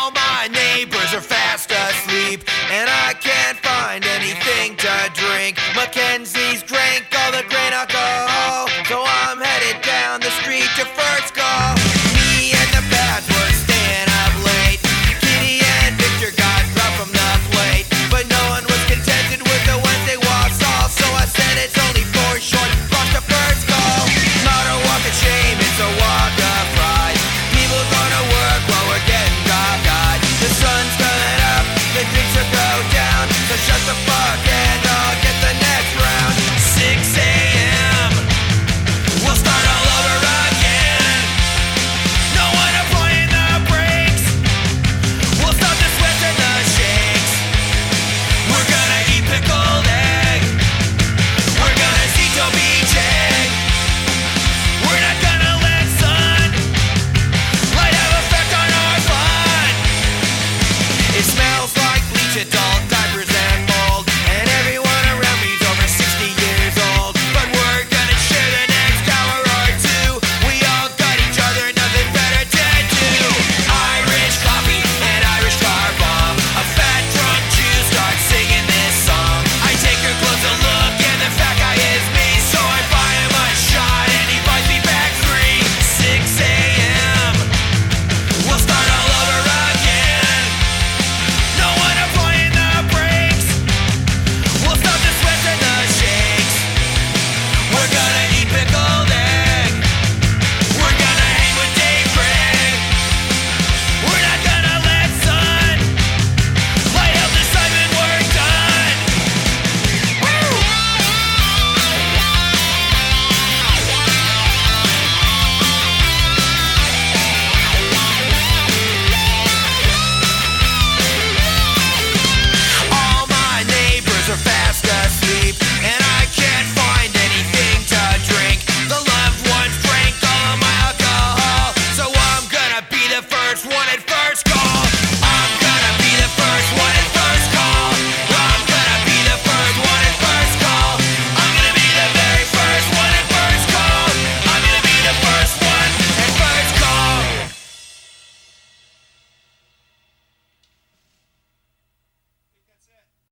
All my neighbors are fast asleep, and I can't find anything to drink. Mackenzie's drank all the grain alcohol, so I'm headed down the street to. Fr-